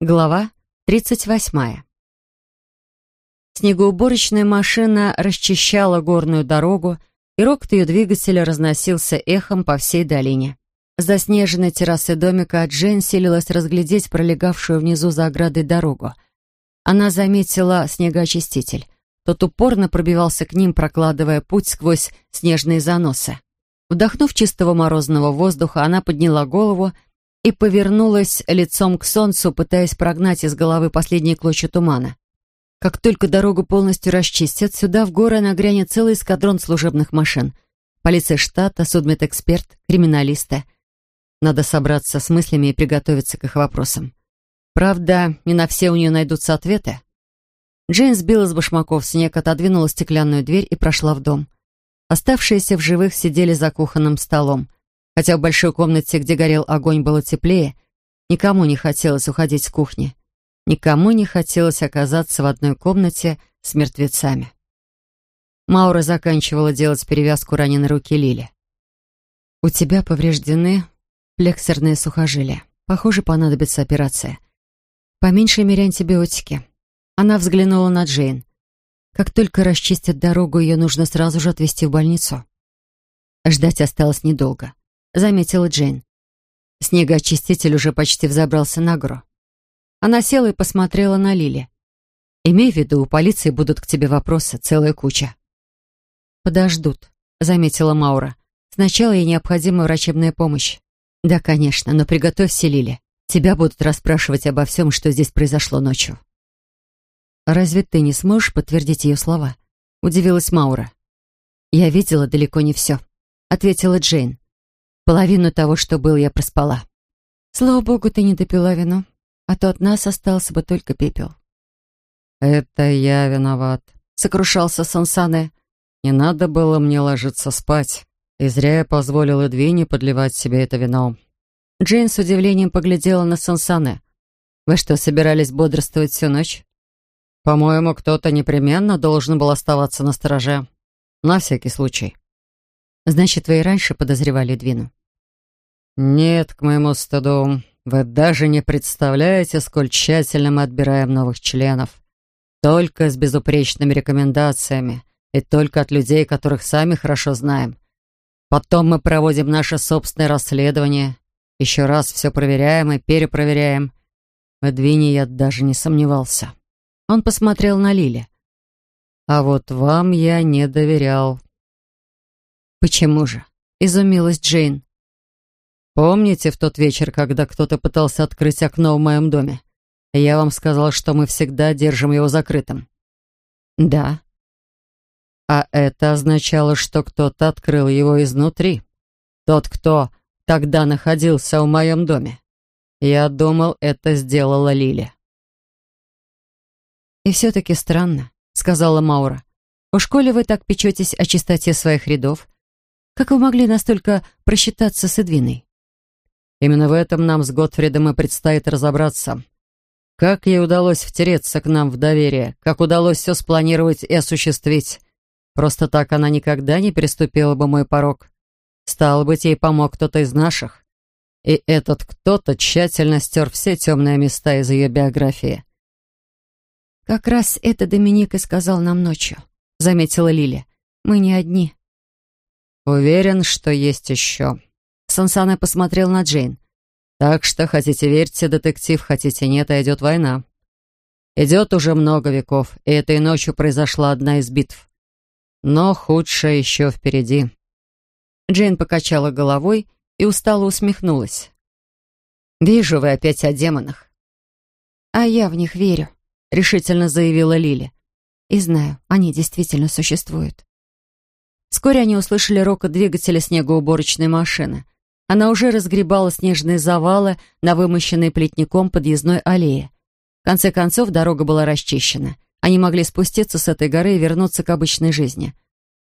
Глава 38. Снегоуборочная машина расчищала горную дорогу, и рокот ее двигателя разносился эхом по всей долине. За снежной террасой домика Джейн силилась разглядеть пролегавшую внизу за оградой дорогу. Она заметила снегоочиститель. Тот упорно пробивался к ним, прокладывая путь сквозь снежные заносы. Вдохнув чистого морозного воздуха, она подняла голову и повернулась лицом к солнцу, пытаясь прогнать из головы последние клочья тумана. Как только дорогу полностью расчистят, сюда в горы нагрянет целый эскадрон служебных машин. Полиция штата, судмедэксперт, криминалисты. Надо собраться с мыслями и приготовиться к их вопросам. Правда, не на все у нее найдутся ответы. Джейн сбила с башмаков снег, отодвинула стеклянную дверь и прошла в дом. Оставшиеся в живых сидели за кухонным столом. Хотя в большой комнате, где горел огонь, было теплее, никому не хотелось уходить с кухни. Никому не хотелось оказаться в одной комнате с мертвецами. Маура заканчивала делать перевязку раненой руки Лили. «У тебя повреждены плексорные сухожилия. Похоже, понадобится операция. По меньшей мере антибиотики». Она взглянула на Джейн. Как только расчистят дорогу, ее нужно сразу же отвезти в больницу. Ждать осталось недолго заметила Джейн. Снегоочиститель уже почти взобрался на гору. Она села и посмотрела на Лили. «Имей в виду, у полиции будут к тебе вопросы, целая куча». «Подождут», — заметила Маура. «Сначала ей необходима врачебная помощь». «Да, конечно, но приготовься, Лили. Тебя будут расспрашивать обо всем, что здесь произошло ночью». «Разве ты не сможешь подтвердить ее слова?» — удивилась Маура. «Я видела далеко не все», — ответила Джейн. Половину того, что был, я проспала. Слава богу, ты не допила вино, а то от нас остался бы только пепел. «Это я виноват», — сокрушался Сансане. «Не надо было мне ложиться спать, и зря я позволил Эдвине подливать себе это вино». Джейн с удивлением поглядела на Сансане. «Вы что, собирались бодрствовать всю ночь?» «По-моему, кто-то непременно должен был оставаться на стороже. На всякий случай». «Значит, вы и раньше подозревали Эдвину?» «Нет, к моему стыду. Вы даже не представляете, сколь тщательно мы отбираем новых членов. Только с безупречными рекомендациями и только от людей, которых сами хорошо знаем. Потом мы проводим наше собственное расследование, еще раз все проверяем и перепроверяем. В Эдвине я даже не сомневался». Он посмотрел на Лили. «А вот вам я не доверял». «Почему же?» — изумилась Джейн. Помните в тот вечер, когда кто-то пытался открыть окно в моем доме? Я вам сказал, что мы всегда держим его закрытым. Да. А это означало, что кто-то открыл его изнутри. Тот, кто тогда находился в моем доме. Я думал, это сделала Лили. «И все-таки странно», — сказала Маура. «У школе вы так печетесь о чистоте своих рядов. Как вы могли настолько просчитаться с Эдвиной?» Именно в этом нам с Готфридом и предстоит разобраться. Как ей удалось втереться к нам в доверие, как удалось все спланировать и осуществить. Просто так она никогда не переступила бы мой порог. Стало быть, ей помог кто-то из наших. И этот кто-то тщательно стер все темные места из ее биографии. «Как раз это Доминик и сказал нам ночью», — заметила Лиля. «Мы не одни». «Уверен, что есть еще», Сансана посмотрел на Джейн. «Так что, хотите верьте, детектив, хотите нет, а идет война. Идет уже много веков, и этой ночью произошла одна из битв. Но худшее еще впереди». Джейн покачала головой и устало усмехнулась. «Вижу, вы опять о демонах». «А я в них верю», — решительно заявила Лили. «И знаю, они действительно существуют». Вскоре они услышали рокот двигателя снегоуборочной машины — она уже разгребала снежные завалы на вымощенной плетником подъездной аллее. В конце концов, дорога была расчищена. Они могли спуститься с этой горы и вернуться к обычной жизни.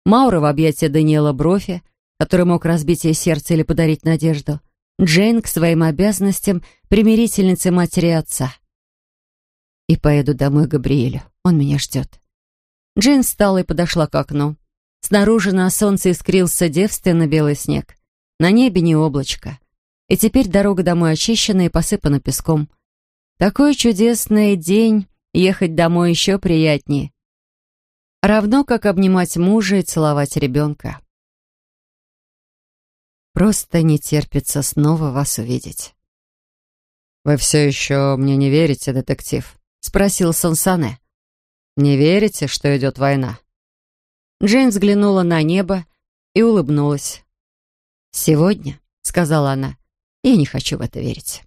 Маура в объятия Даниэла Брофи, который мог разбить ей сердце или подарить надежду. Джейн к своим обязанностям примирительницы матери и отца. «И поеду домой к Габриэлю. Он меня ждет». Джейн встала и подошла к окну. Снаружи на солнце искрился девственно белый снег. На небе не облачко. И теперь дорога домой очищена и посыпана песком. Такой чудесный день, ехать домой еще приятнее. Равно как обнимать мужа и целовать ребенка. Просто не терпится снова вас увидеть. «Вы все еще мне не верите, детектив?» — спросил Сансане. «Не верите, что идет война?» Джейн взглянула на небо и улыбнулась. «Сегодня», — сказала она, — «я не хочу в это верить».